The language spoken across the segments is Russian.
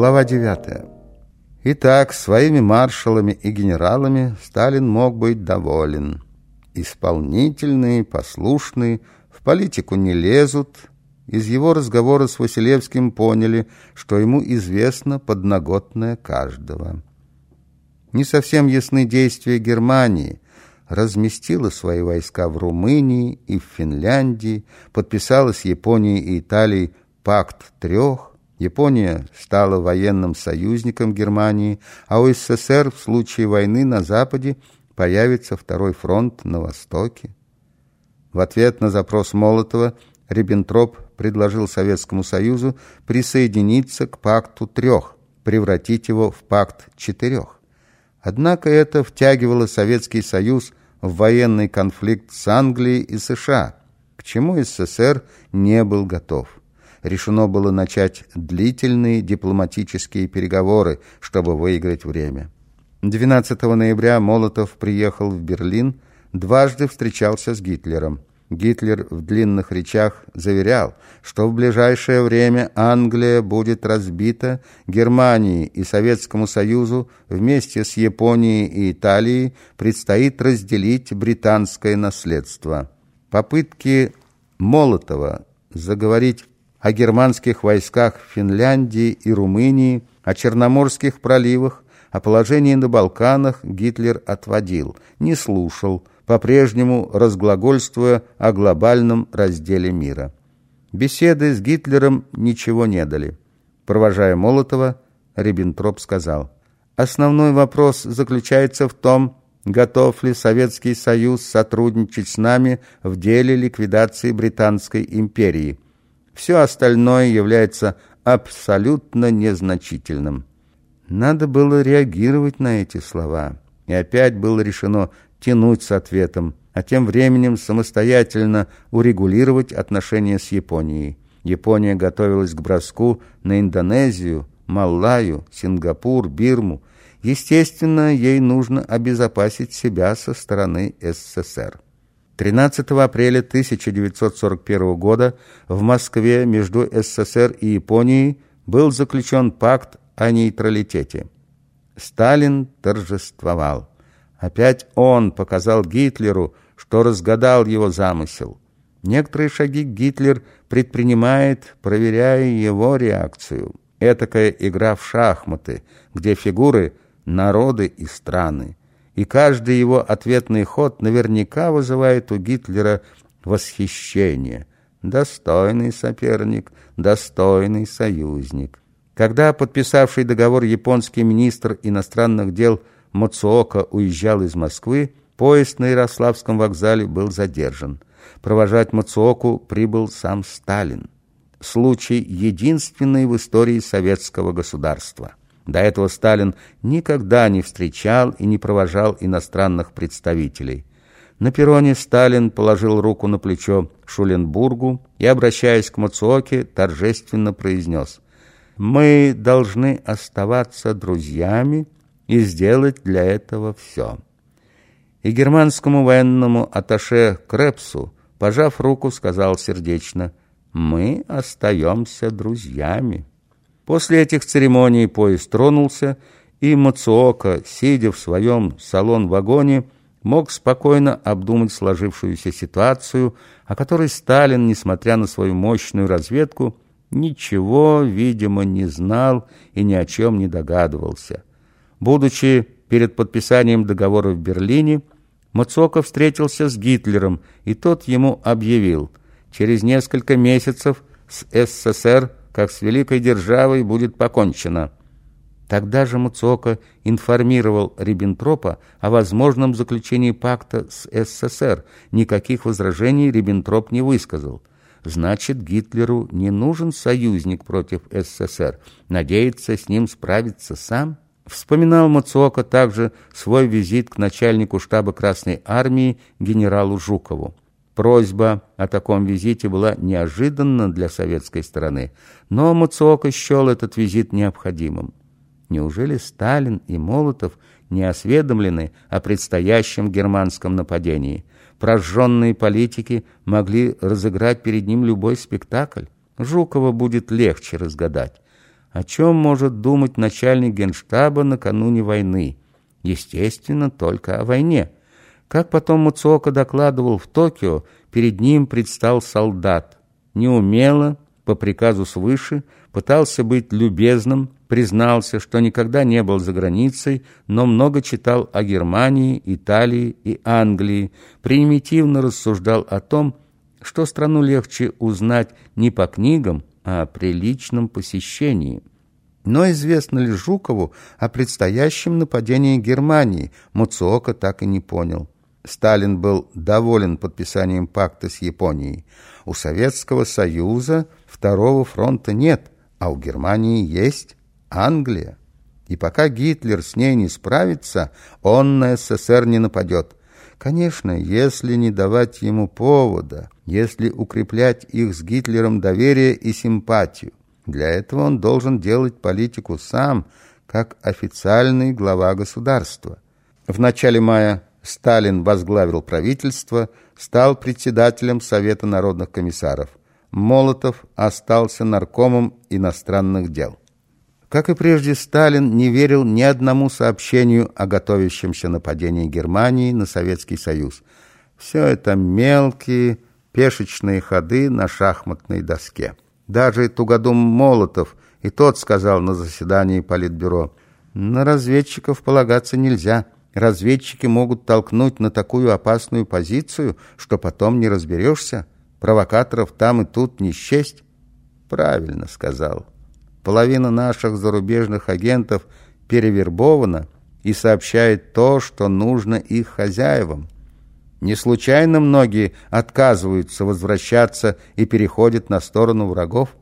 Глава 9. Итак, своими маршалами и генералами Сталин мог быть доволен. Исполнительные, послушные, в политику не лезут. Из его разговора с Василевским поняли, что ему известно подноготное каждого. Не совсем ясны действия Германии. Разместила свои войска в Румынии и в Финляндии, подписала с Японией и Италией пакт трех, Япония стала военным союзником Германии, а у СССР в случае войны на Западе появится второй фронт на Востоке. В ответ на запрос Молотова Риббентроп предложил Советскому Союзу присоединиться к пакту трех, превратить его в пакт четырех. Однако это втягивало Советский Союз в военный конфликт с Англией и США, к чему СССР не был готов решено было начать длительные дипломатические переговоры, чтобы выиграть время. 12 ноября Молотов приехал в Берлин, дважды встречался с Гитлером. Гитлер в длинных речах заверял, что в ближайшее время Англия будет разбита, Германии и Советскому Союзу вместе с Японией и Италией предстоит разделить британское наследство. Попытки Молотова заговорить о германских войсках в Финляндии и Румынии, о Черноморских проливах, о положении на Балканах Гитлер отводил, не слушал, по-прежнему разглагольствуя о глобальном разделе мира. Беседы с Гитлером ничего не дали. Провожая Молотова, Риббентроп сказал, «Основной вопрос заключается в том, готов ли Советский Союз сотрудничать с нами в деле ликвидации Британской империи». Все остальное является абсолютно незначительным. Надо было реагировать на эти слова. И опять было решено тянуть с ответом, а тем временем самостоятельно урегулировать отношения с Японией. Япония готовилась к броску на Индонезию, Малайю, Сингапур, Бирму. Естественно, ей нужно обезопасить себя со стороны СССР. 13 апреля 1941 года в Москве между СССР и Японией был заключен пакт о нейтралитете. Сталин торжествовал. Опять он показал Гитлеру, что разгадал его замысел. Некоторые шаги Гитлер предпринимает, проверяя его реакцию. Этакая игра в шахматы, где фигуры – народы и страны и каждый его ответный ход наверняка вызывает у Гитлера восхищение. Достойный соперник, достойный союзник. Когда подписавший договор японский министр иностранных дел Мацуока уезжал из Москвы, поезд на Ярославском вокзале был задержан. Провожать Мацуоку прибыл сам Сталин. Случай единственный в истории советского государства. До этого Сталин никогда не встречал и не провожал иностранных представителей. На перроне Сталин положил руку на плечо Шуленбургу и, обращаясь к Мацуоке, торжественно произнес «Мы должны оставаться друзьями и сделать для этого все». И германскому военному аташе Крепсу, пожав руку, сказал сердечно «Мы остаемся друзьями». После этих церемоний поезд тронулся, и Мацуока, сидя в своем салон-вагоне, мог спокойно обдумать сложившуюся ситуацию, о которой Сталин, несмотря на свою мощную разведку, ничего, видимо, не знал и ни о чем не догадывался. Будучи перед подписанием договора в Берлине, Мацуока встретился с Гитлером, и тот ему объявил, через несколько месяцев с СССР как с великой державой будет покончено. Тогда же Муцока информировал Риббентропа о возможном заключении пакта с СССР. Никаких возражений Риббентроп не высказал. Значит, Гитлеру не нужен союзник против СССР. Надеется с ним справиться сам? Вспоминал Мацуока также свой визит к начальнику штаба Красной Армии генералу Жукову. Просьба о таком визите была неожиданна для советской стороны, но Муцуока счел этот визит необходимым. Неужели Сталин и Молотов не осведомлены о предстоящем германском нападении? Прожженные политики могли разыграть перед ним любой спектакль. Жукова будет легче разгадать. О чем может думать начальник генштаба накануне войны? Естественно, только о войне. Как потом Муцуока докладывал в Токио, перед ним предстал солдат. Неумело, по приказу свыше, пытался быть любезным, признался, что никогда не был за границей, но много читал о Германии, Италии и Англии, примитивно рассуждал о том, что страну легче узнать не по книгам, а при личном посещении. Но известно ли Жукову о предстоящем нападении Германии, Муцуока так и не понял. Сталин был доволен подписанием пакта с Японией. У Советского Союза второго фронта нет, а у Германии есть Англия. И пока Гитлер с ней не справится, он на СССР не нападет. Конечно, если не давать ему повода, если укреплять их с Гитлером доверие и симпатию. Для этого он должен делать политику сам, как официальный глава государства. В начале мая Сталин возглавил правительство, стал председателем Совета народных комиссаров. Молотов остался наркомом иностранных дел. Как и прежде, Сталин не верил ни одному сообщению о готовящемся нападении Германии на Советский Союз. Все это мелкие пешечные ходы на шахматной доске. Даже Тугодум Молотов и тот сказал на заседании Политбюро, «На разведчиков полагаться нельзя». Разведчики могут толкнуть на такую опасную позицию, что потом не разберешься. Провокаторов там и тут не счесть. Правильно сказал. Половина наших зарубежных агентов перевербована и сообщает то, что нужно их хозяевам. Не случайно многие отказываются возвращаться и переходят на сторону врагов.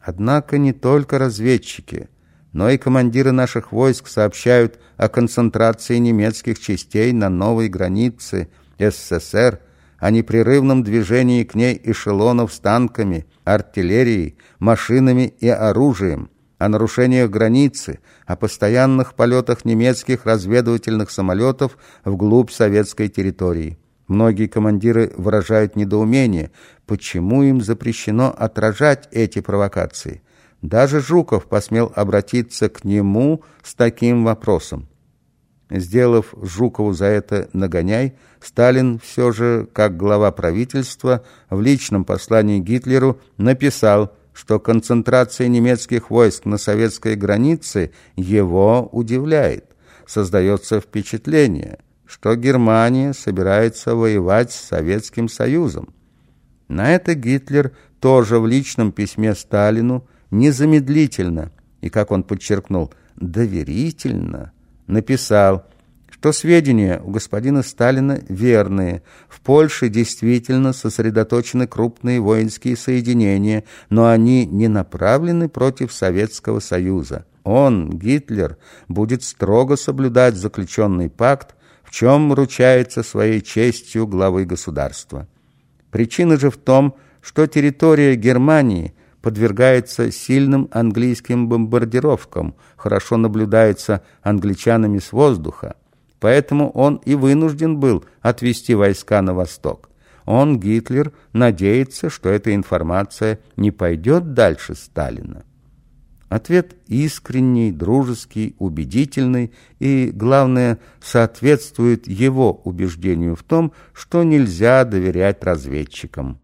Однако не только разведчики – но и командиры наших войск сообщают о концентрации немецких частей на новой границе СССР, о непрерывном движении к ней эшелонов с танками, артиллерией, машинами и оружием, о нарушениях границы, о постоянных полетах немецких разведывательных самолетов вглубь советской территории. Многие командиры выражают недоумение, почему им запрещено отражать эти провокации – даже Жуков посмел обратиться к нему с таким вопросом. Сделав Жукову за это нагоняй, Сталин все же, как глава правительства, в личном послании Гитлеру написал, что концентрация немецких войск на советской границе его удивляет. Создается впечатление, что Германия собирается воевать с Советским Союзом. На это Гитлер тоже в личном письме Сталину незамедлительно и, как он подчеркнул, доверительно написал, что сведения у господина Сталина верные. В Польше действительно сосредоточены крупные воинские соединения, но они не направлены против Советского Союза. Он, Гитлер, будет строго соблюдать заключенный пакт, в чем ручается своей честью главы государства. Причина же в том, что территория Германии – подвергается сильным английским бомбардировкам, хорошо наблюдается англичанами с воздуха. Поэтому он и вынужден был отвести войска на восток. Он, Гитлер, надеется, что эта информация не пойдет дальше Сталина. Ответ искренний, дружеский, убедительный и, главное, соответствует его убеждению в том, что нельзя доверять разведчикам.